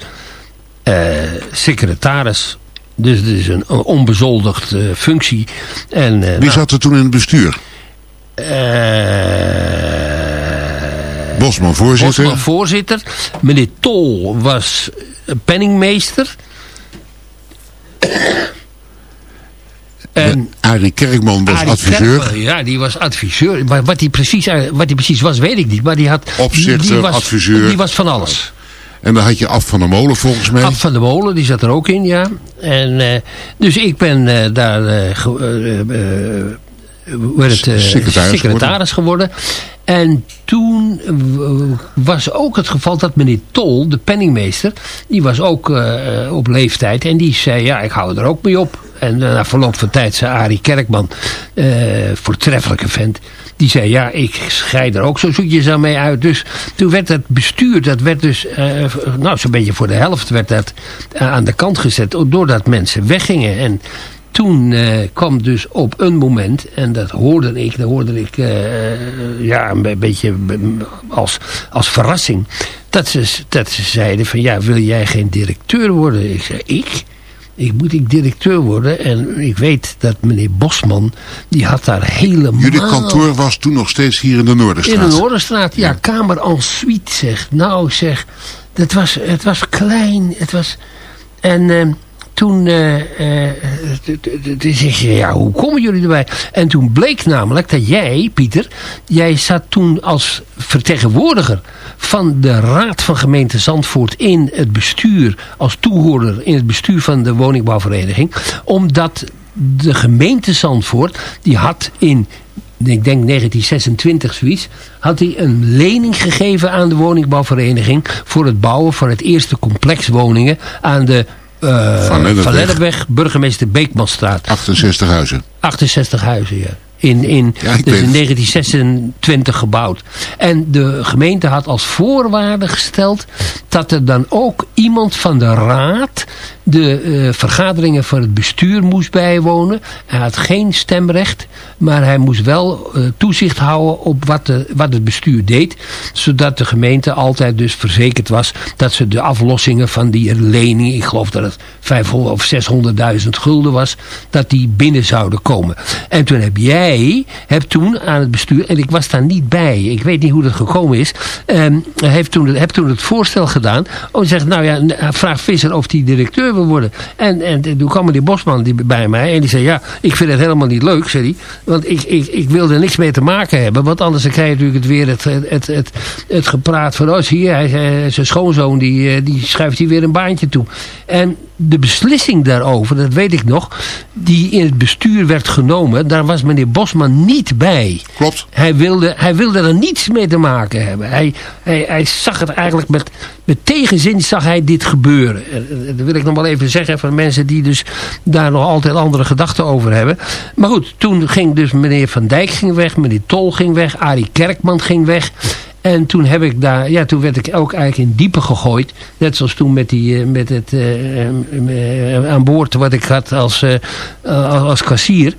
secretaris. Dus het is een onbezoldigd eh, functie. En, eh, Wie nou, zat er toen in het bestuur? eh, Bosman voorzitter. Bosman voorzitter. Meneer Tol was penningmeester. En Arie Kerkman was Arie adviseur. Kerkman, ja, die was adviseur. Maar wat hij precies, wat precies was, weet ik niet. Maar die had... Opzichter, die was, adviseur. Die was van alles. En dan had je Af van der Molen volgens mij. Ab van der Molen, die zat er ook in, ja. En, eh, dus ik ben eh, daar ge- eh, heet het, Secretaris secretaris geworden. En toen eh, was ook het geval dat meneer Tol, de penningmeester, die was ook eh, op leeftijd. En die zei, ja, ik hou er ook mee op. En eh, na verloop van tijd zei Arie Kerkman, eh, voortreffelijke vent, die zei, ja, ik scheid er ook zo zoetjes aan mee uit. Dus toen werd het bestuur, dat werd dus, nou, zo'n beetje voor de helft werd dat aan de kant gezet, doordat mensen weggingen. En toen eh, kwam dus op een moment, en dat hoorde ik, dat hoorde ik eh, eh, ja, een be- beetje be- als, als verrassing, dat ze, dat ze zeiden van ja, wil jij geen directeur worden? Ik zei, ik? Ik moet ik directeur worden en ik weet dat meneer Bosman, die had daar helemaal... Jullie kantoor was toen nog steeds hier in de In Noorderstraat. de Noorderstraat, ja, kamer en suite, zeg. Nou, zeg, dat was, het was klein, het was... En eh, toen, eh, eh, t- toen zeg je, ja, hoe komen jullie erbij? En toen bleek namelijk dat jij, Pieter, jij zat toen als vertegenwoordiger van de Raad van Gemeente Zandvoort in het bestuur, als toehoorder in het bestuur van de woningbouwvereniging, omdat de gemeente Zandvoort, die had in ik denk 1926 zoiets, had hij een lening gegeven aan de woningbouwvereniging voor het bouwen van het eerste complex woningen aan de Van Lennepweg, burgemeester Beekmanstraat. 68 huizen. 68 huizen, ja. In, in, Ja, dus in het. 1926 gebouwd. En de gemeente had als voorwaarde gesteld dat er dan ook iemand van de raad de eh, vergaderingen van het bestuur moest bijwonen. Hij had geen stemrecht, maar hij moest wel eh, toezicht houden op wat, de, wat het bestuur deed. Zodat de gemeente altijd dus verzekerd was dat ze de aflossingen van die lening, ik geloof dat het 500 of 600.000 gulden was, dat die binnen zouden komen. En toen heb jij, heb toen aan het bestuur, en ik was daar niet bij, ik weet niet hoe dat gekomen is, ehm, heeft toen, heb toen het voorstel gedaan, om te zeggen, nou ja, vraag Visser of die directeur wil worden. En, en toen kwam meneer Bosman die, bij mij en die zei, ja, ik vind het helemaal niet leuk, zei hij, want ik, ik, ik wil er niks mee te maken hebben, want anders krijg je natuurlijk het weer het, het, het, het, gepraat van, oh zie je, hij, hij- zijn schoonzoon, die, eh, die schuift hier weer een baantje toe. En de beslissing daarover, dat weet ik nog, die in het bestuur werd genomen, daar was meneer Bosman niet bij. Klopt. Hij wilde, hij wilde er niets mee te maken hebben. Hij, hij, hij zag het eigenlijk met, met tegenzin zag hij dit gebeuren. Eh, eh, Dat wil ik nog wel even zeggen van mensen die dus daar nog altijd andere gedachten over hebben. Maar goed, toen ging dus meneer Van Dijk ging weg, meneer Tol ging weg, Arie Kerkman ging weg. En toen heb ik daar, ja, toen werd ik ook eigenlijk in diepe gegooid. Net zoals toen met, die, eh, met het aan boord wat ik had als, als kassier.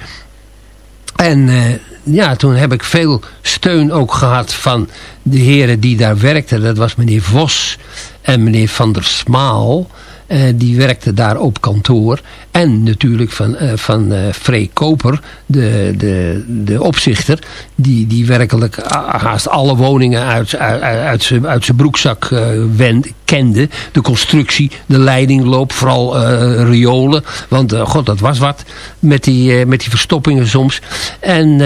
En eh, ja, toen heb ik veel steun ook gehad van de heren die daar werkten. Dat was meneer Vos en meneer Van der Smaal. Eh, die werkte daar op kantoor. En natuurlijk van, eh van Free Koper, de, de, de opzichter. Die, die werkelijk ha- haast alle woningen uit, uit, uit zijn uit zijn broekzak eh, wen- kende. De constructie, de leidingloop, vooral riolen. Want god, dat was wat. Met die, met die verstoppingen soms. En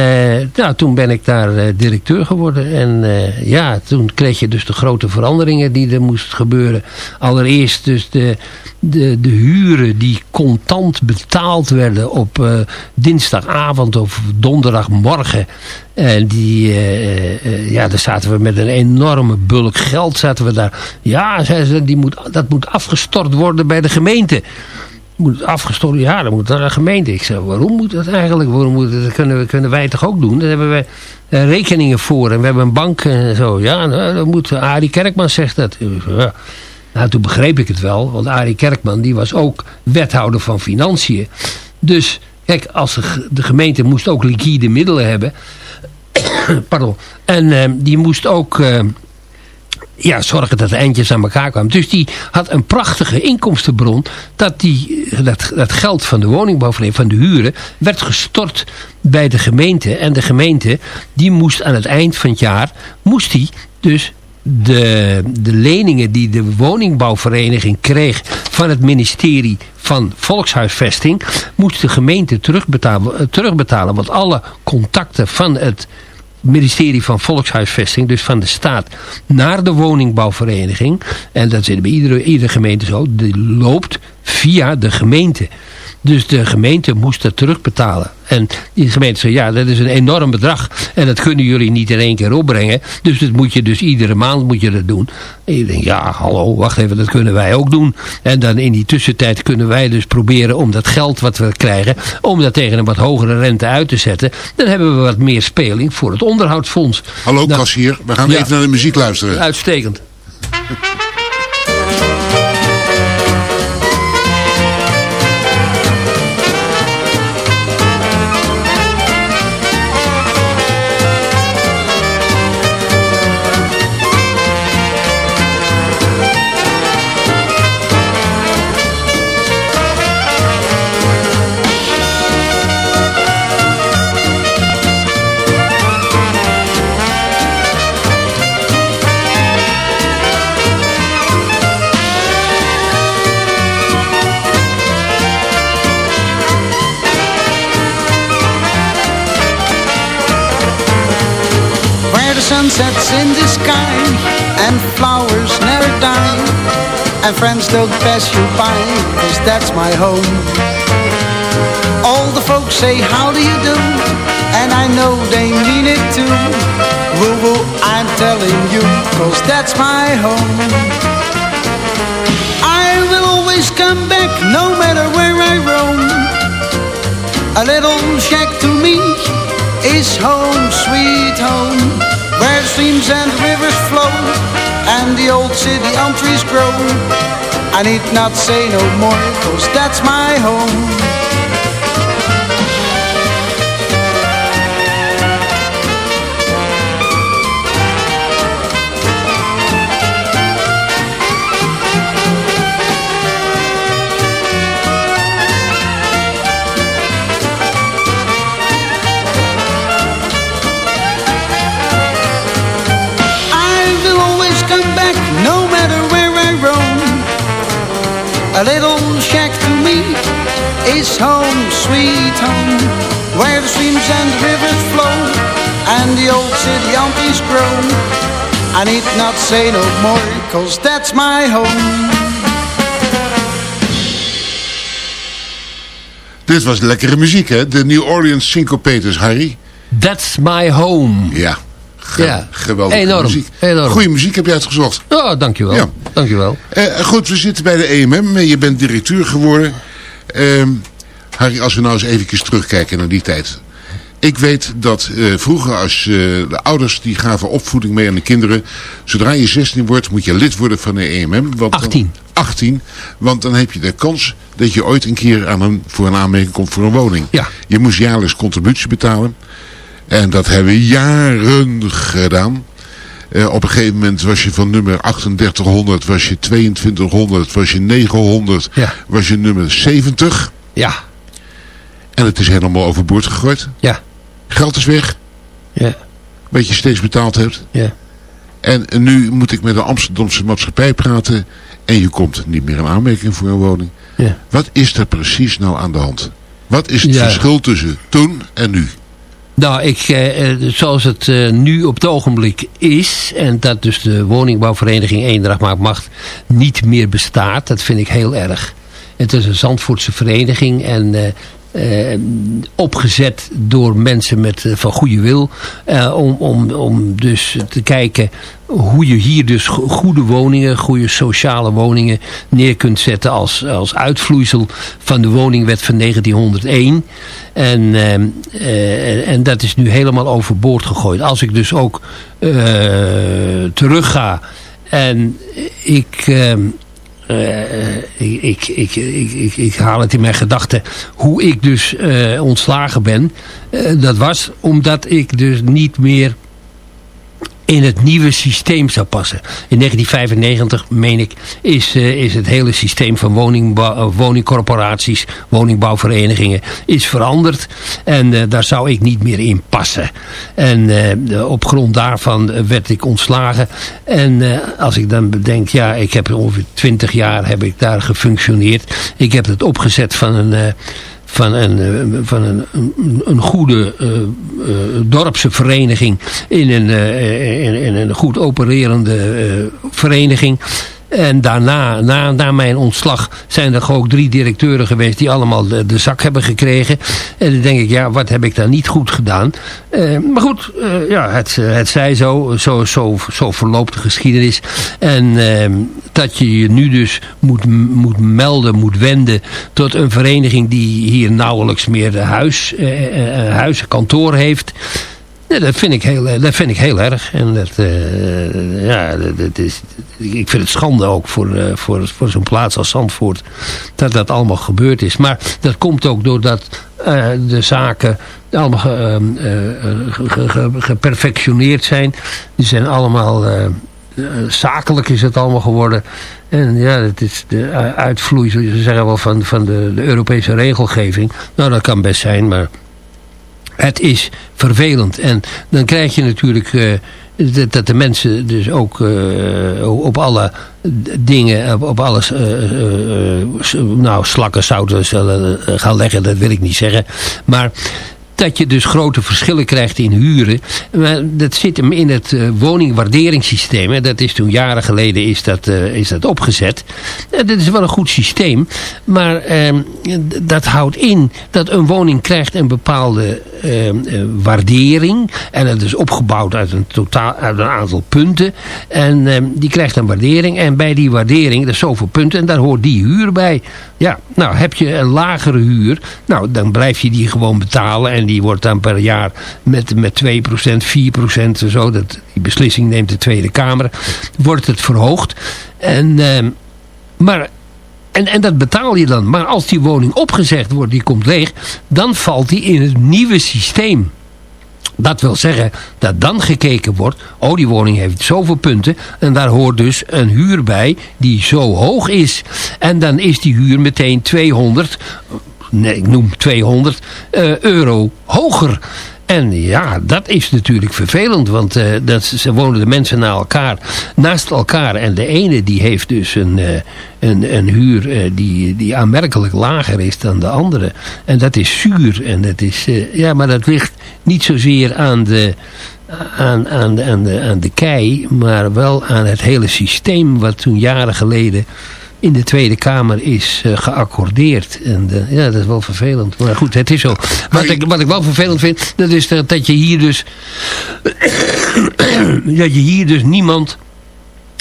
nou, toen ben ik daar directeur geworden. En ja, toen kreeg je dus de grote veranderingen die er moest gebeuren. Allereerst dus de, de, de huren die contant betaald werden op eh, dinsdagavond of donderdagmorgen. En die, eh, eh, ja, daar zaten we met een enorme bulk geld zaten we daar. Ja, zeiden ze, die moet, dat moet afgestort worden bij de gemeente. Moet afgestort Ja, dat moet naar de gemeente. Ik zei, waarom moet dat eigenlijk? Waarom moet dat kunnen, we, kunnen wij toch ook doen? Daar hebben we eh, rekeningen voor. En we hebben een bank en zo. Ja, nou, dat moet Arie Kerkman zegt dat. Zei, Ja. Nou, toen begreep ik het wel. Want Arie Kerkman, die was ook wethouder van Financiën. Dus, kijk, als de, ge- de gemeente moest ook liquide middelen hebben. Pardon. En eh, die moest ook... eh, ja, zorgen dat de eindjes aan elkaar kwamen. Dus die had een prachtige inkomstenbron. Dat, die, dat, dat geld van de woningbouwvereniging, van de huren, werd gestort bij de gemeente. En de gemeente, die moest aan het eind van het jaar, moest die dus de, de leningen die de woningbouwvereniging kreeg van het ministerie van Volkshuisvesting, moest de gemeente terugbetalen, eh, terugbetalen. Want alle contacten van het ministerie van Volkshuisvesting, dus van de staat, naar de woningbouwvereniging. En dat zit bij iedere, iedere gemeente zo. Die loopt via de gemeente. Dus de gemeente moest dat terugbetalen. En die gemeente zei, ja, dat is een enorm bedrag. En dat kunnen jullie niet in één keer opbrengen. Dus dat moet je dus iedere maand moet je dat doen. En je denkt, ja, hallo, wacht even, dat kunnen wij ook doen. En dan in die tussentijd kunnen wij dus proberen om dat geld wat we krijgen, om dat tegen een wat hogere rente uit te zetten. Dan hebben we wat meer speling voor het onderhoudsfonds. Hallo Nou, kassier, we gaan ja. even naar de muziek luisteren. Uitstekend. friends don't pass you by Cause that's my home All the folks say how do you do And I know know they mean it too. Woo woo, I'm telling you, cause that's my home. I will always come back, no matter where I roam. A little shack to me is home, sweet home. Where streams and rivers flow, and the old city elm trees grow. I need not say no more, cause that's my home. Is home, sweet home, where the streams and the rivers flow, and the old city aunties grow. I need not say no more, cause that's my home. Dit was lekkere muziek, hè? De New Orleans Syncopators, Harry. That's my home. Ja. Ge Ja. Geweldige Enorm, muziek. enorm. Goeie muziek heb je uitgezocht. Ja, dankjewel. Ja. Dankjewel. Eh, goed, we zitten bij de EMM. Je bent directeur geworden. Ehm, Harry, als we nou eens even terugkijken naar die tijd. Ik weet dat eh, vroeger als eh, de ouders die gaven opvoeding mee aan de kinderen. Zodra je 16 wordt moet je lid worden van de EMM. Want 18. 18. Want dan heb je de kans dat je ooit een keer aan een, voor een aanmerking komt voor een woning. Ja. Je moest jaarlijks contributie betalen. En dat hebben we jaren gedaan. Eh, op een gegeven moment was je van nummer 3800, was je 2200, was je 900, Ja. was je nummer 70. Ja. En het is helemaal overboord gegooid. Ja. Geld is weg. Ja. Wat je steeds betaald hebt. Ja. En nu moet ik met de Amsterdamse maatschappij praten. En je komt niet meer in aanmerking voor een woning. Ja. Wat is er precies nou aan de hand? Wat is het Ja. verschil tussen toen en nu? Nou, ik, eh, eh, zoals het eh, nu op het ogenblik is... en dat dus de woningbouwvereniging Eendracht Maakt Macht niet meer bestaat... dat vind ik heel erg. Het is een Zandvoortse vereniging en... eh, eh, opgezet door mensen met, eh, van goede wil. eh, om, om, om dus te kijken hoe je hier dus go- goede woningen, goede sociale woningen neer kunt zetten als, als uitvloeisel van de woningwet van 1901. En, ehm, eh, en dat is nu helemaal overboord gegooid. Als ik dus ook terug ga en ik... ehm, eh, ik, ik, ik, ik, haal het in mijn gedachten hoe ik dus eh, ontslagen ben. Eh, dat was omdat ik dus niet meer in het nieuwe systeem zou passen. In 1995, meen ik, is, eh, is het hele systeem van eh, woningcorporaties, woningbouwverenigingen, is veranderd. En eh, daar zou ik niet meer in passen. En op grond daarvan werd ik ontslagen. En als ik dan bedenk, ja, ik heb ongeveer 20 jaar heb ik daar gefunctioneerd. Ik heb het opgezet van een... van een, eh, van een, een, goede eh, dorpse vereniging in een, in, in een goed opererende vereniging. En daarna, na, na mijn ontslag, zijn er ook drie directeuren geweest die allemaal de, zak hebben gekregen. En dan denk ik, ja, wat heb ik daar niet goed gedaan? Eh, maar goed, eh, ja, het, het zij zo, zo, zo, zo verloopt de geschiedenis. En eh, dat je je nu dus moet, moet melden, moet wenden tot een vereniging die hier nauwelijks meer huis, eh, huis kantoor heeft. Ja, dat, vind ik heel, eh, dat vind ik heel erg. En dat, eh, ja, dat, is, ik vind het schande ook voor, eh, voor, voor zo'n plaats als Zandvoort. Dat dat allemaal gebeurd is. Maar dat komt ook doordat de zaken allemaal ehm, eh, ge- ge- ge- geperfectioneerd zijn. Die zijn allemaal... zakelijk is het allemaal geworden. En ja, het is de uitvloeisel, ze zeggen wel, van, van de, de Europese regelgeving. Nou, dat kan best zijn, maar het is vervelend. En dan krijg je natuurlijk eh, dat, de mensen dus ook eh, op alle dingen, op, alles, eh, nou slakken zouden gaan leggen, dat wil ik niet zeggen. Maar dat je dus grote verschillen krijgt in huren. Maar dat zit hem in het uh, woningwaarderingssysteem. Hè. Dat is toen jaren geleden is dat, uh, is dat opgezet. En dat is wel een goed systeem. Maar uh, dat houdt in dat een woning krijgt een bepaalde waardering. En dat is opgebouwd uit een, totaal, uit een aantal punten. En die krijgt een waardering. En bij die waardering, dat is zoveel punten. En daar hoort die huur bij. Ja, nou heb je een lagere huur. Nou, dan blijf je die gewoon betalen. En die wordt dan per jaar met, met 2%, 4%, zo. Dat, die beslissing neemt de Tweede Kamer. Wordt het verhoogd. En, uh, maar en, en dat betaal je dan. Maar als die woning opgezegd wordt, die komt leeg, dan valt die in het nieuwe systeem. Dat wil zeggen dat dan gekeken wordt, oh die woning heeft zoveel punten en daar hoort dus een huur bij die zo hoog is. En dan is die huur meteen 200, nee ik noem 200 uh, euro hoger. En ja, dat is natuurlijk vervelend, want uh, dat, ze wonen de mensen na elkaar, naast elkaar. En de ene die heeft dus een, uh, een, een huur die, die aanmerkelijk lager is dan de andere. En dat is zuur. En dat is, ja, maar dat ligt niet zozeer aan de, aan, aan, aan, de, aan de kei, maar wel aan het hele systeem wat toen jaren geleden in de Tweede Kamer is uh, geaccordeerd. En uh, ja, dat is wel vervelend. Maar goed, het is zo. Wat ik, wat ik wel vervelend vind, dat is dat, dat je hier dus... dat je hier dus niemand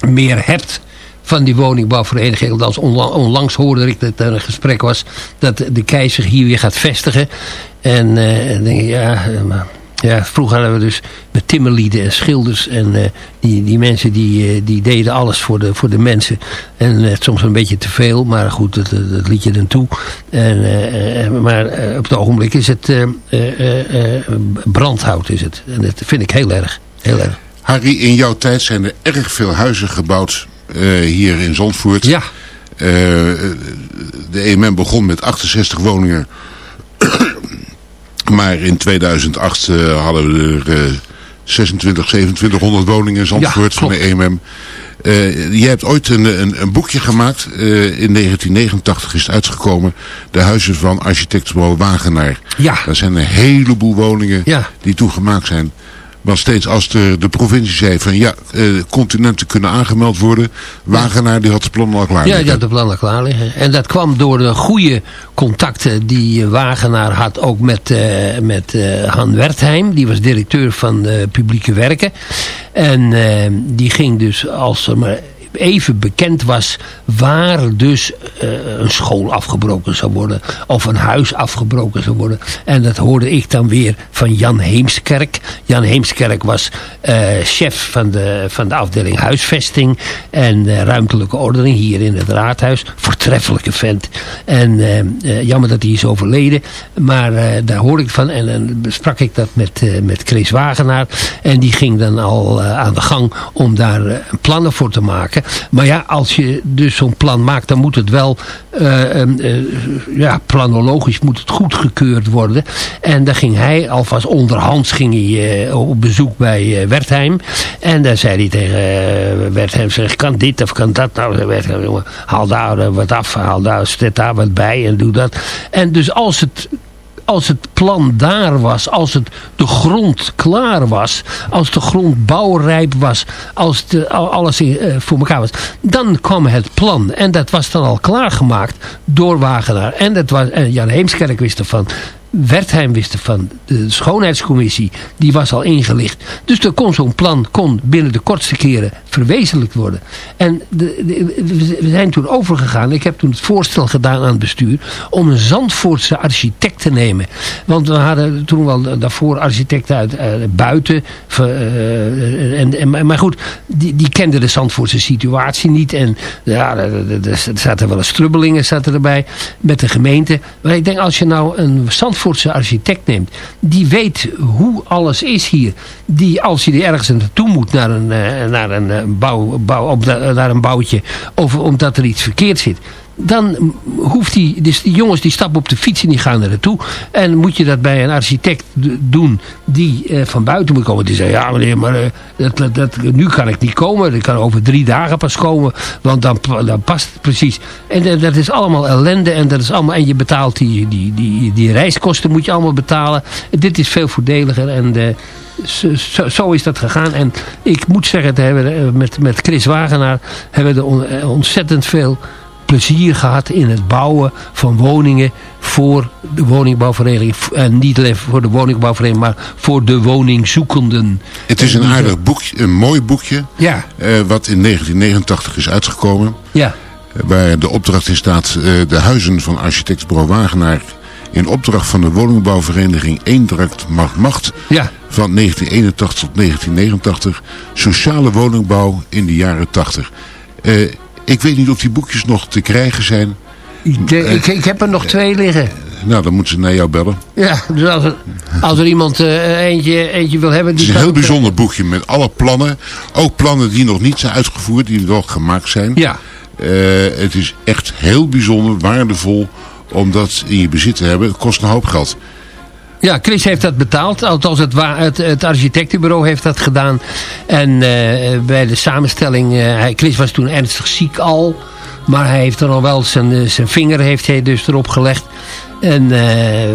meer hebt van die woningbouwvereniging. Althans, onlangs hoorde ik dat er een gesprek was... dat de keizer hier weer gaat vestigen. En uh, denk ik, ja... Ja, vroeger hadden we dus met timmerlieden en schilders. En uh, die, die mensen die, uh, die deden alles voor de, voor de mensen. En uh, soms een beetje te veel. Maar goed, dat, dat liet je dan toe. En, maar op het ogenblik is het brandhout. Is het. En dat vind ik heel erg. Heel erg. Harry, in jouw tijd zijn er erg veel huizen gebouwd hier in Zandvoort. Ja. de EMM begon met 68 woningen maar in 2008 uh, hadden we er uh, 26, 2700 woningen in Zandvoort ja, van de EMM. Uh, je hebt ooit een, een, een boekje gemaakt. Uh, in 1989 is het uitgekomen. De huizen van architectenbureau Wagenaar. Ja. Dat zijn een heleboel woningen ja. die toegemaakt zijn. Want steeds als de, de provincie zei van ja, uh, continenten kunnen aangemeld worden. Wagenaar die had de plannen al klaar liggen. Ja, die had de plannen klaar liggen. En dat kwam door de goede contacten die Wagenaar had ook met, uh, met uh, Han Wertheim. Die was directeur van publieke werken. En die ging dus als er maar even bekend was waar dus uh, een school afgebroken zou worden. Of een huis afgebroken zou worden. En dat hoorde ik dan weer van Jan Heemskerk. Jan Heemskerk was uh, chef van de, van de afdeling huisvesting en uh, ruimtelijke ordening hier in het raadhuis. Voortreffelijke vent. En jammer dat hij is overleden. Maar daar hoorde ik van en dan besprak ik dat met, met Chris Wagenaar. En die ging dan al aan de gang om daar plannen voor te maken. Maar ja, als je dus zo'n plan maakt, dan moet het wel, uh, uh, ja, planologisch moet het goedgekeurd worden. En dan ging hij, alvast onderhands ging hij uh, op bezoek bij Wertheim. En dan zei hij tegen Wertheim, zeg, kan dit of kan dat? Nou, Wertheim, jongen, haal daar wat af, haal daar, zet daar wat bij en doe dat. En dus als het als het plan daar was, als het de grond klaar was, als de grond bouwrijp was, als de, alles uh, voor elkaar was, dan kwam het plan. En dat was dan al klaargemaakt door Wagenaar. En, dat was, en Jan Heemskerk wist ervan. Wertheim wist ervan. De schoonheidscommissie, die was al ingelicht. Dus er kon zo'n plan kon binnen de kortste keren verwezenlijkt worden. En de, we zijn toen overgegaan. Ik heb toen het voorstel gedaan aan het bestuur om een Zandvoortse architect te nemen. Want we hadden toen wel daarvoor architecten uit uh, buiten. Uh, en, en, maar goed, die, die kenden de Zandvoortse situatie niet. En ja, er zaten wel eens strubbelingen zaten erbij met de gemeente. Maar ik denk als je nou een Zandvoortse architect neemt. Die weet hoe alles is hier. Die als je er ergens naartoe moet naar een, naar een bouw, bouw, op, naar een bouwtje. Of omdat er iets verkeerd zit dan hoeft die, dus die jongens die stappen op de fiets en die gaan er naartoe. En moet je dat bij een architect doen die eh, van buiten moet komen. Die zegt, ja meneer, maar eh, dat, dat, nu kan ik niet komen. Ik kan over drie dagen pas komen, want dan, dan past het precies. En eh, dat is allemaal ellende en, dat is allemaal, en je betaalt die, die, die, die reiskosten moet je allemaal betalen. Dit is veel voordeliger en... zo, is dat gegaan. En ik moet zeggen, hebben we, eh, met, met Chris Wagenaar hebben we er eh, ontzettend veel plezier gehad in het bouwen van woningen voor de woningbouwvereniging. En niet alleen voor de woningbouwvereniging, maar voor de woningzoekenden. Het is een aardig boekje, een mooi boekje. Ja. eh, wat in 1989 is uitgekomen. Ja. Waar de opdracht in staat de huizen van architectenbureau Wagenaar in opdracht van de woningbouwvereniging Eendracht Macht Macht Ja. van 1981 tot 1989 sociale woningbouw in de jaren 80. Eh, ik weet niet of die boekjes nog te krijgen zijn. Ik, de- ik, ik heb er nog twee liggen. Nou, dan moeten ze naar jou bellen. Ja, dus als er, als er iemand eh, eentje, eentje wil hebben... Het is een heel eh, bijzonder boekje met alle plannen. Ook plannen die nog niet zijn uitgevoerd, die wel gemaakt zijn. Ja. Eh, het is echt heel bijzonder, waardevol om dat in je bezit te hebben. Kost een hoop geld. Ja, Chris heeft dat betaald. Althans, het, het, het architectenbureau heeft dat gedaan. En eh, bij de samenstelling... hij, Chris was toen ernstig ziek al. Maar hij heeft er al wel zijn, eh, zijn vinger heeft hij dus erop gelegd. En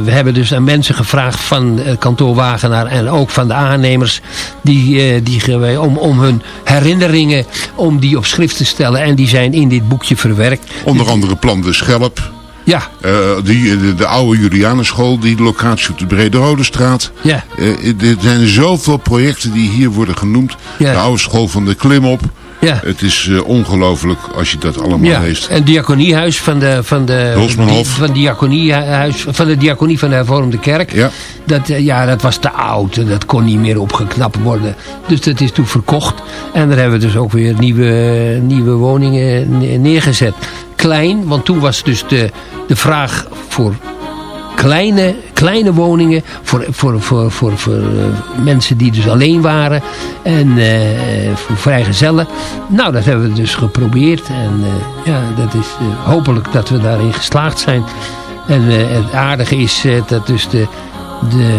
we hebben dus aan mensen gevraagd van het kantoor Wagenaar en ook van de aannemers die, eh, die, om, om hun herinneringen om die op schrift te stellen. En die zijn in dit boekje verwerkt. Onder andere plan de Schelp. Ja. Eh, die, de, de oude Julianenschool, die locatie op de Brede Rode straat. Ja. Eh, er zijn zoveel projecten die hier worden genoemd. Ja. De oude school van de Klimop. Ja. Het is eh, ongelooflijk als je dat allemaal Ja, leest. en diaconiehuis van de, van de, Hulsmanhof. van, diaconiehuis, van de diaconie van de hervormde kerk. Ja. Dat, eh, ja, dat was te oud en dat kon niet meer opgeknapt worden. Dus dat is toen verkocht. En daar hebben we dus ook weer nieuwe, nieuwe woningen ne- neergezet. Klein, want toen was dus de, de vraag voor kleine, kleine woningen voor, voor, voor, voor, voor eh, mensen die dus alleen waren en eh, voor vrijgezellen. Nou, dat hebben we dus geprobeerd en eh, ja, dat is hopelijk dat we daarin geslaagd zijn. En het aardige is dat dus de, de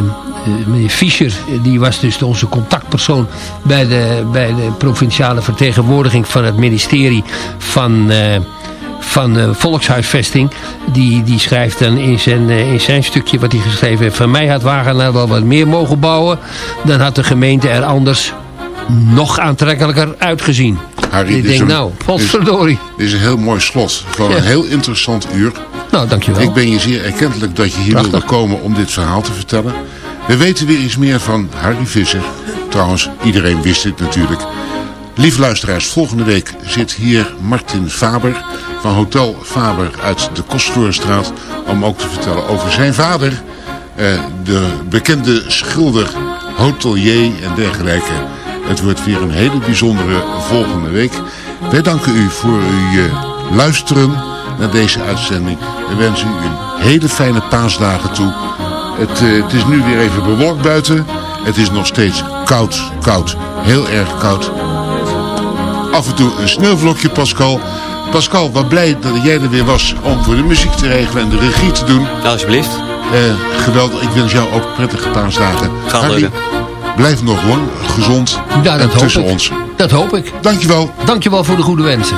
meneer Fischer, die was dus onze contactpersoon bij de, bij de provinciale vertegenwoordiging van het ministerie van... van eh, volkshuisvesting. Die, die schrijft dan in zijn, eh, in zijn stukje wat hij geschreven heeft. Van mij had Wagenaar wel wat meer mogen bouwen. Dan had de gemeente er anders nog aantrekkelijker uitgezien. Harry, ik denk een- nou, potverdorie. Dit is een heel mooi slot van Ja. een heel interessant uur. Nou, dankjewel. Ik ben je zeer erkentelijk dat je hier Prachtig. wilde komen om dit verhaal te vertellen. We weten weer iets meer van Harry Visser. Trouwens, iedereen wist dit natuurlijk. Lieve luisteraars, volgende week zit hier Martin Faber van Hotel Faber uit de Kostverlorenstraat. Om ook te vertellen over zijn vader, eh, de bekende schilder, hotelier en dergelijke. Het wordt weer een hele bijzondere volgende week. Wij danken u voor uw eh, luisteren naar deze uitzending. We wensen u een hele fijne paasdagen toe. Het, eh, het is nu weer even bewolkt buiten. Het is nog steeds koud, koud, heel erg koud. Af en toe een sneeuwvlokje, Pascal. Pascal, wat blij dat jij er weer was om voor de muziek te regelen en de regie te doen. Alsjeblieft. Eh, geweldig, ik wens jou ook prettige paasdagen. Gaat Harry, lukken. Blijf nog lang gezond Ja, en dat hoop tussen ik. ons. Dat hoop ik. Dankjewel. Dankjewel voor de goede wensen.